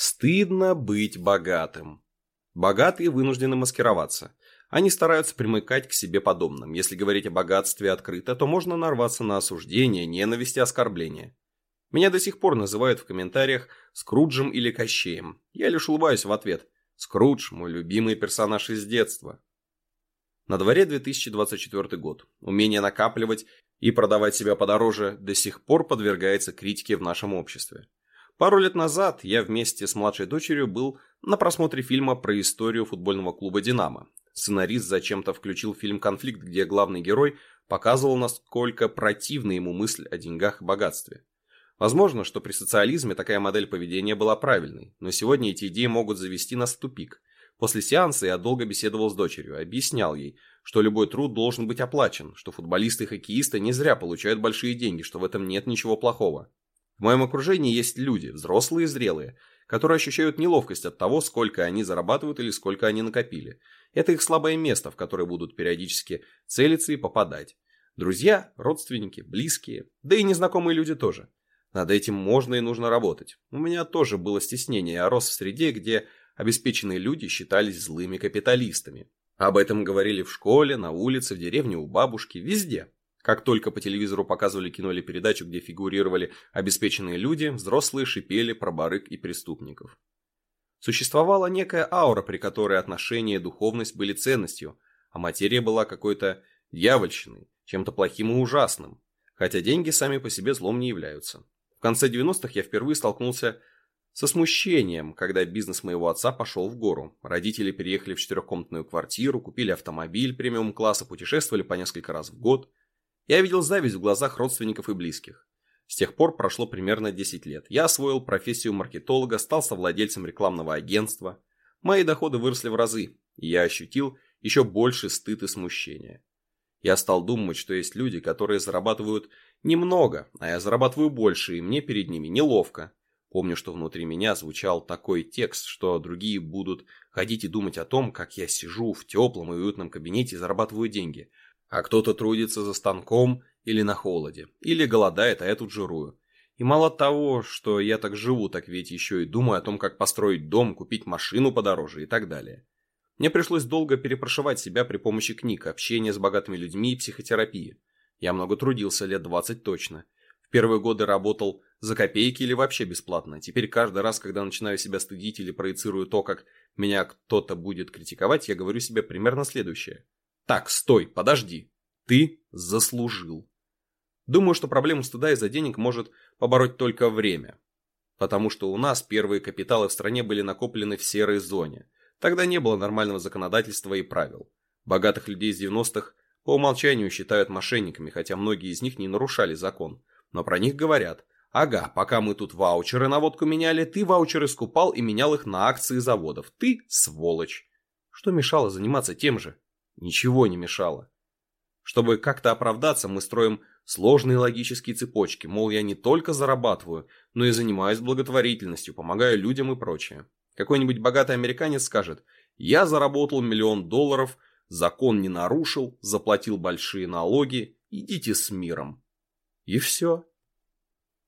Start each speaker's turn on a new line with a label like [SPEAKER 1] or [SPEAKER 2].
[SPEAKER 1] Стыдно быть богатым. Богатые вынуждены маскироваться. Они стараются примыкать к себе подобным. Если говорить о богатстве открыто, то можно нарваться на осуждение, ненависть и оскорбление. Меня до сих пор называют в комментариях Скруджем или Кощеем. Я лишь улыбаюсь в ответ. Скрудж – мой любимый персонаж из детства. На дворе 2024 год. Умение накапливать и продавать себя подороже до сих пор подвергается критике в нашем обществе. Пару лет назад я вместе с младшей дочерью был на просмотре фильма про историю футбольного клуба «Динамо». Сценарист зачем-то включил фильм «Конфликт», где главный герой показывал, насколько противна ему мысль о деньгах и богатстве. Возможно, что при социализме такая модель поведения была правильной, но сегодня эти идеи могут завести нас в тупик. После сеанса я долго беседовал с дочерью, объяснял ей, что любой труд должен быть оплачен, что футболисты и хоккеисты не зря получают большие деньги, что в этом нет ничего плохого. В моем окружении есть люди, взрослые и зрелые, которые ощущают неловкость от того, сколько они зарабатывают или сколько они накопили. Это их слабое место, в которое будут периодически целиться и попадать. Друзья, родственники, близкие, да и незнакомые люди тоже. Над этим можно и нужно работать. У меня тоже было стеснение, я рос в среде, где обеспеченные люди считались злыми капиталистами. Об этом говорили в школе, на улице, в деревне, у бабушки, везде. Как только по телевизору показывали кино или передачу, где фигурировали обеспеченные люди, взрослые шипели про барыг и преступников. Существовала некая аура, при которой отношения и духовность были ценностью, а материя была какой-то дьявольщиной, чем-то плохим и ужасным, хотя деньги сами по себе злом не являются. В конце 90-х я впервые столкнулся со смущением, когда бизнес моего отца пошел в гору. Родители переехали в четырехкомнатную квартиру, купили автомобиль премиум-класса, путешествовали по несколько раз в год – я видел зависть в глазах родственников и близких. С тех пор прошло примерно 10 лет. Я освоил профессию маркетолога, стал совладельцем рекламного агентства. Мои доходы выросли в разы, и я ощутил еще больше стыд и смущения. Я стал думать, что есть люди, которые зарабатывают немного, а я зарабатываю больше, и мне перед ними неловко. Помню, что внутри меня звучал такой текст, что другие будут ходить и думать о том, как я сижу в теплом и уютном кабинете и зарабатываю деньги, а кто-то трудится за станком или на холоде, или голодает, а я тут жирую. И мало того, что я так живу, так ведь еще и думаю о том, как построить дом, купить машину подороже и так далее. Мне пришлось долго перепрошивать себя при помощи книг, общения с богатыми людьми и психотерапии. Я много трудился, лет 20 точно. В первые годы работал за копейки или вообще бесплатно. Теперь каждый раз, когда начинаю себя стыдить или проецирую то, как меня кто-то будет критиковать, я говорю себе примерно следующее – так, стой, подожди. Ты заслужил. Думаю, что проблему стыда из-за денег может побороть только время. Потому что у нас первые капиталы в стране были накоплены в серой зоне. Тогда не было нормального законодательства и правил. Богатых людей из 90-х по умолчанию считают мошенниками, хотя многие из них не нарушали закон. Но про них говорят, ага, пока мы тут ваучеры на водку меняли, ты ваучеры скупал и менял их на акции заводов. Ты сволочь. Что мешало заниматься тем же? Ничего не мешало. Чтобы как-то оправдаться, мы строим сложные логические цепочки, мол, я не только зарабатываю, но и занимаюсь благотворительностью, помогаю людям и прочее. Какой-нибудь богатый американец скажет, я заработал миллион долларов, закон не нарушил, заплатил большие налоги, идите с миром. И все.